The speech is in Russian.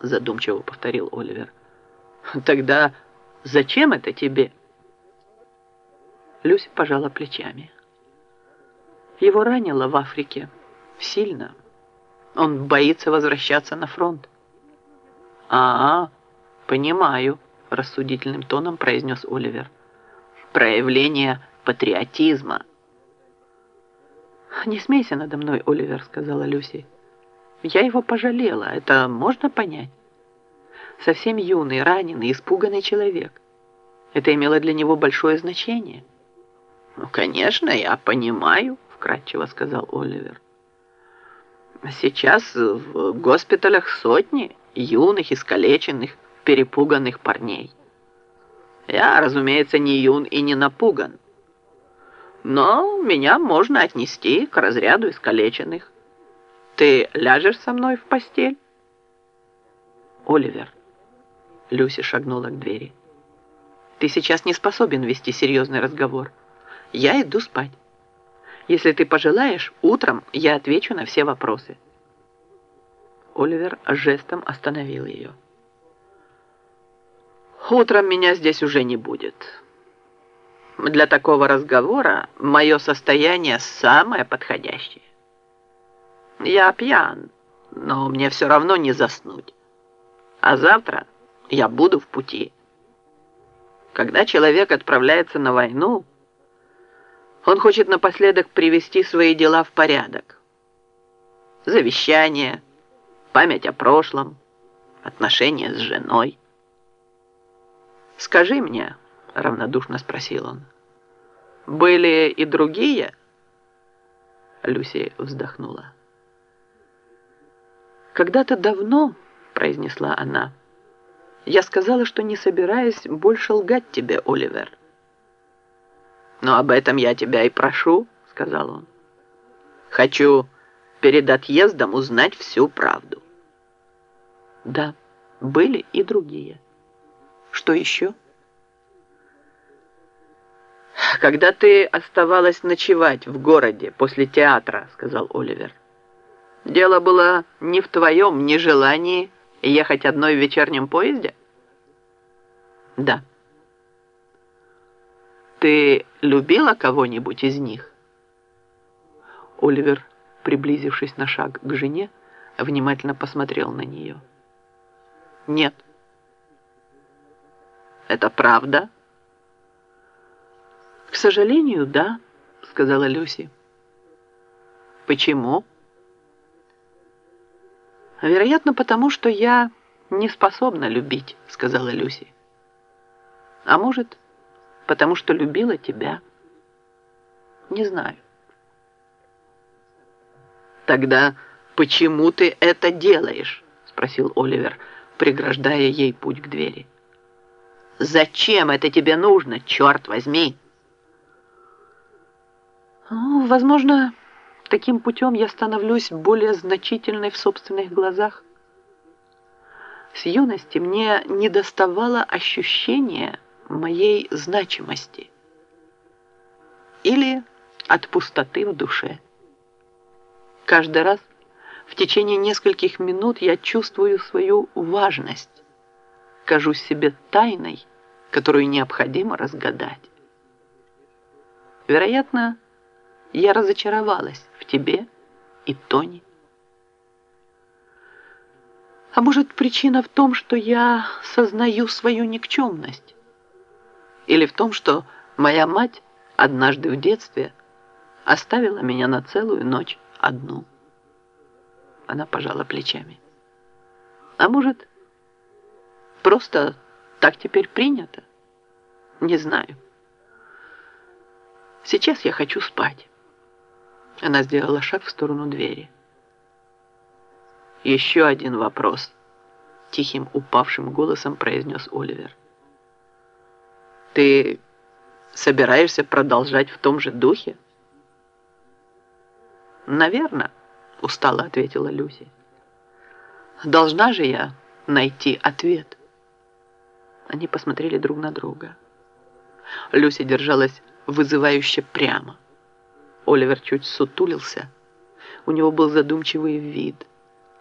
задумчиво повторил Оливер. Тогда зачем это тебе? Люси пожала плечами. Его ранило в Африке. Сильно. Он боится возвращаться на фронт. А, -а понимаю, рассудительным тоном произнес Оливер. Проявление патриотизма. «Не смейся надо мной, Оливер», — сказала Люси. «Я его пожалела, это можно понять. Совсем юный, раненый, испуганный человек. Это имело для него большое значение». «Ну, конечно, я понимаю», — вкратчиво сказал Оливер. «Сейчас в госпиталях сотни юных, искалеченных, перепуганных парней. Я, разумеется, не юн и не напуган» но меня можно отнести к разряду искалеченных. Ты ляжешь со мной в постель? Оливер. Люси шагнула к двери. Ты сейчас не способен вести серьезный разговор. Я иду спать. Если ты пожелаешь, утром я отвечу на все вопросы. Оливер жестом остановил ее. Утром меня здесь уже не будет. Для такого разговора мое состояние самое подходящее. Я пьян, но мне все равно не заснуть. А завтра я буду в пути. Когда человек отправляется на войну, он хочет напоследок привести свои дела в порядок. Завещание, память о прошлом, отношения с женой. «Скажи мне», — равнодушно спросил он, — «были и другие?» Люси вздохнула. «Когда-то давно», — произнесла она, — «я сказала, что не собираюсь больше лгать тебе, Оливер». «Но об этом я тебя и прошу», — сказал он. «Хочу перед отъездом узнать всю правду». «Да, были и другие. Что еще?» «Когда ты оставалась ночевать в городе после театра», — сказал Оливер. Дело было не в твоем нежелании ехать одной в вечернем поезде? Да. Ты любила кого-нибудь из них? Оливер, приблизившись на шаг к жене, внимательно посмотрел на нее. Нет. Это правда? К сожалению, да, сказала Люси. Почему? «Вероятно, потому что я не способна любить», — сказала Люси. «А может, потому что любила тебя? Не знаю». «Тогда почему ты это делаешь?» — спросил Оливер, преграждая ей путь к двери. «Зачем это тебе нужно, черт возьми?» «Ну, возможно, Таким путем я становлюсь более значительной в собственных глазах. С юности мне недоставало ощущения моей значимости или от пустоты в душе. Каждый раз в течение нескольких минут я чувствую свою важность, кажусь себе тайной, которую необходимо разгадать. Вероятно, я разочаровалась тебе и Тони. А может, причина в том, что я сознаю свою никчемность? Или в том, что моя мать однажды в детстве оставила меня на целую ночь одну? Она пожала плечами. А может, просто так теперь принято? Не знаю. Сейчас я хочу спать. Она сделала шаг в сторону двери. «Еще один вопрос», — тихим упавшим голосом произнес Оливер. «Ты собираешься продолжать в том же духе?» «Наверное», — устало ответила Люси. «Должна же я найти ответ». Они посмотрели друг на друга. Люси держалась вызывающе прямо. Оливер чуть сутулился. У него был задумчивый вид –